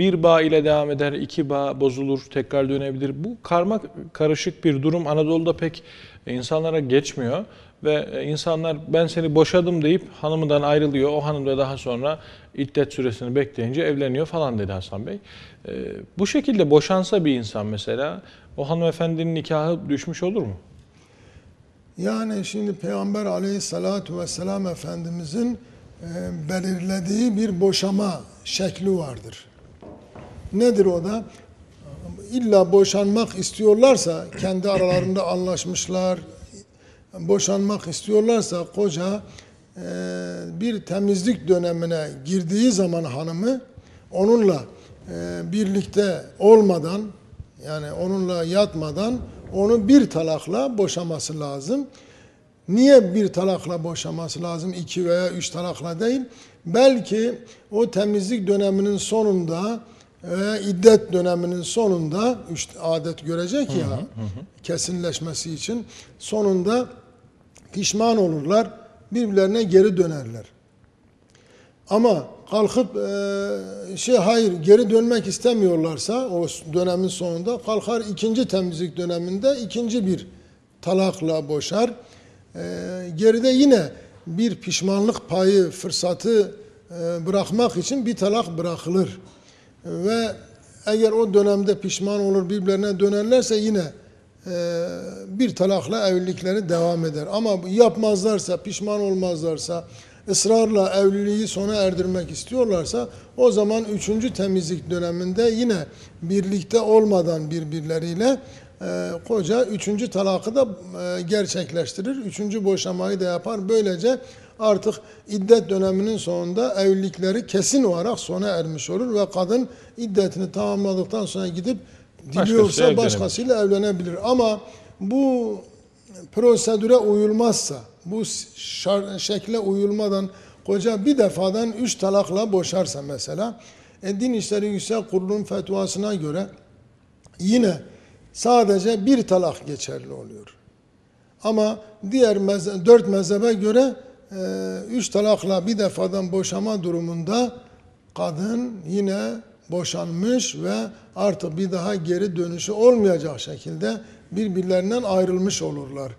bir bağ ile devam eder, iki bağ bozulur, tekrar dönebilir. Bu karma karışık bir durum Anadolu'da pek insanlara geçmiyor. Ve insanlar ben seni boşadım deyip hanımından ayrılıyor. O hanım da daha sonra iddet süresini bekleyince evleniyor falan dedi Hasan Bey. Ee, bu şekilde boşansa bir insan mesela o hanımefendinin nikahı düşmüş olur mu? Yani şimdi Peygamber aleyhissalatu vesselam Efendimizin e, belirlediği bir boşama şekli vardır. Nedir o da? İlla boşanmak istiyorlarsa, kendi aralarında anlaşmışlar, boşanmak istiyorlarsa koca e, bir temizlik dönemine girdiği zaman hanımı onunla e, birlikte olmadan yani onunla yatmadan onu bir talakla boşaması lazım. Niye bir talakla boşaması lazım? iki veya üç talakla değil. Belki o temizlik döneminin sonunda veya iddet döneminin sonunda üç adet görecek ya hı hı. kesinleşmesi için sonunda pişman olurlar, birbirlerine geri dönerler. Ama kalkıp e, şey hayır geri dönmek istemiyorlarsa o dönemin sonunda kalkar ikinci temizlik döneminde ikinci bir talakla boşar. E, geride yine bir pişmanlık payı, fırsatı e, bırakmak için bir talak bırakılır. Ve eğer o dönemde pişman olur birbirlerine dönerlerse yine e, bir talakla evlilikleri devam eder. Ama yapmazlarsa, pişman olmazlarsa, ısrarla evliliği sona erdirmek istiyorlarsa o zaman üçüncü temizlik döneminde yine birlikte olmadan birbirleriyle e, koca üçüncü talakı da e, gerçekleştirir. Üçüncü boşamayı da yapar. Böylece artık iddet döneminin sonunda evlilikleri kesin olarak sona ermiş olur ve kadın iddetini tamamladıktan sonra gidip diliyorsa başkasıyla evlenebilir. Ama bu prosedüre uyulmazsa, bu şekle uyulmadan koca bir defadan üç talakla boşarsa mesela, e, Din İşleri Yüksek Kurulu'nun fetvasına göre yine sadece bir talak geçerli oluyor. Ama diğer meze dört mezhebe göre e, üç talakla bir defadan boşama durumunda kadın yine boşanmış ve artık bir daha geri dönüşü olmayacak şekilde birbirlerinden ayrılmış olurlar.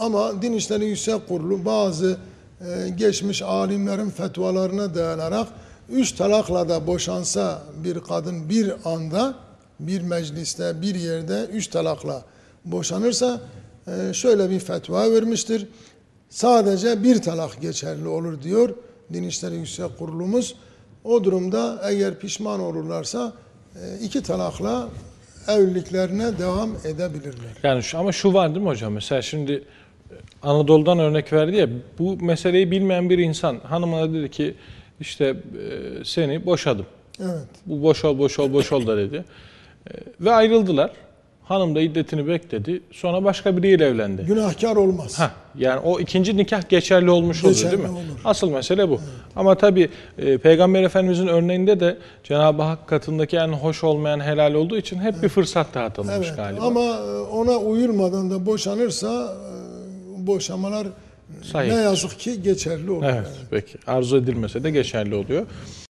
Ama Din İşleri Yüksek Kurulu bazı e, geçmiş alimlerin fetvalarına dayanarak üç talakla da boşansa bir kadın bir anda bir mecliste bir yerde üç talakla boşanırsa e, şöyle bir fetva vermiştir. Sadece bir talak geçerli olur diyor Din İşleri Yüksek Kurulumuz. O durumda eğer pişman olurlarsa e, iki talakla evliliklerine devam edebilirler. Yani şu, ama şu var değil mi hocam? Mesela şimdi e, Anadolu'dan örnek verdi ya bu meseleyi bilmeyen bir insan hanımına dedi ki işte seni boşadım. Evet. Bu boş ol boş ol boş ol da dedi. Ve ayrıldılar. Hanım da iddetini bekledi. Sonra başka biriyle evlendi. Günahkar olmaz. Heh, yani o ikinci nikah geçerli olmuş geçerli oluyor değil mi? Olur. Asıl mesele bu. Evet. Ama tabii e, Peygamber Efendimizin örneğinde de Cenab-ı Hak katındaki en hoş olmayan helal olduğu için hep evet. bir fırsat dağıtılmış evet. galiba. Ama e, ona uyulmadan da boşanırsa e, boşamalar Sahip. ne yazık ki geçerli oluyor. Evet yani. peki arzu edilmese de geçerli oluyor.